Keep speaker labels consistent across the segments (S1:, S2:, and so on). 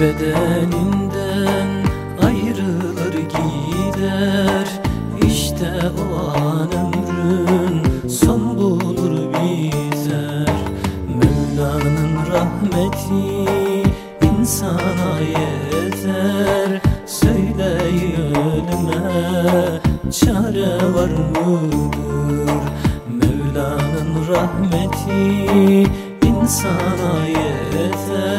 S1: bedeninden ayrılır gider. İşte o an ömrün son bulur biter. Mevla'nın rahmeti insana yeter. Söyleyin ölüme çare var mıdır? Mevla'nın rahmeti insana yeter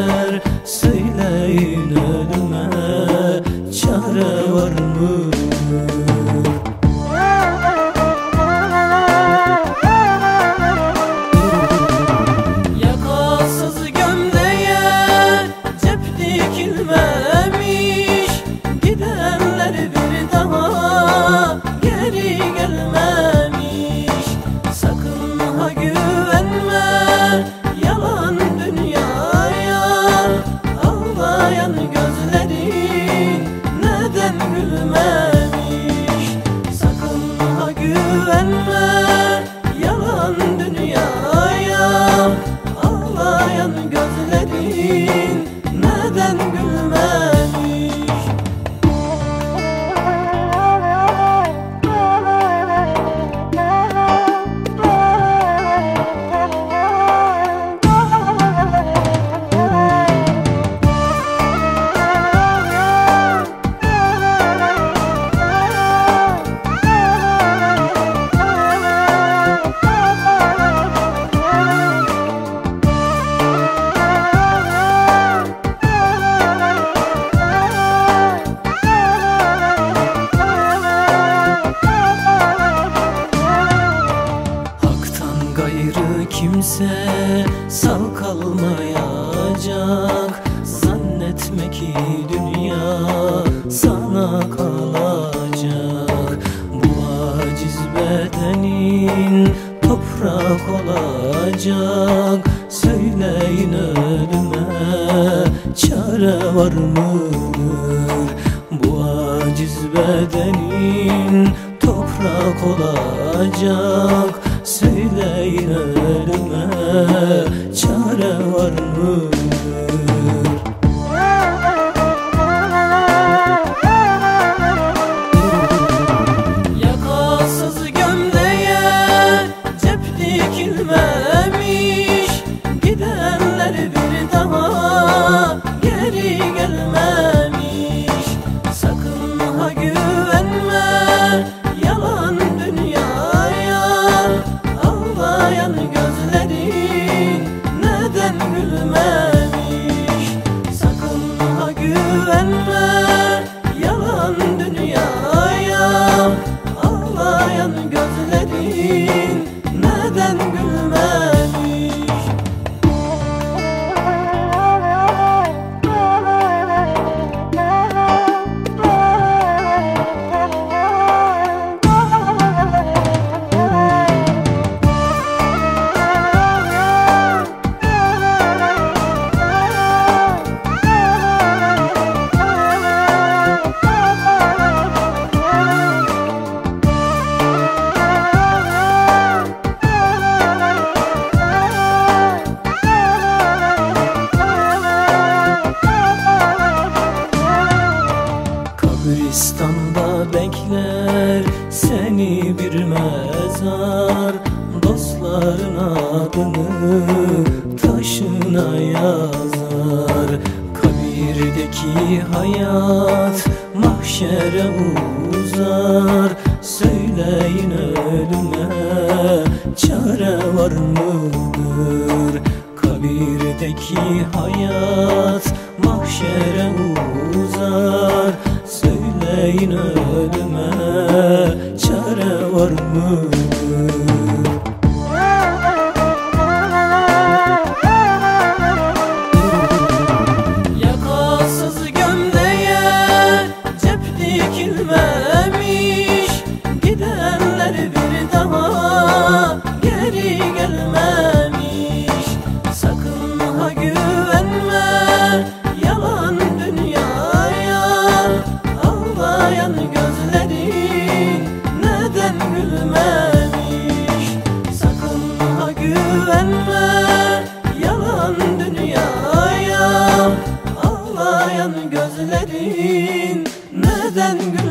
S1: kimse sağ kalmayacak. Zannetme ki dünya sana kalacak. Bu aciz bedenin toprak olacak. Söyleyin ölüme çare var mıdır? Bu aciz bedenin toprak olacak Söyleyin ölüme çare var mıdır Kabristanda bekler seni bir mezar. Dostların adını taşına yazar. Kabirdeki hayat mahşere uzar. Söyleyin ölüme çare var mıdır? Kabirdeki hayat mahşere uzar Söyleyin ölüme çare var mıdır Nereden gül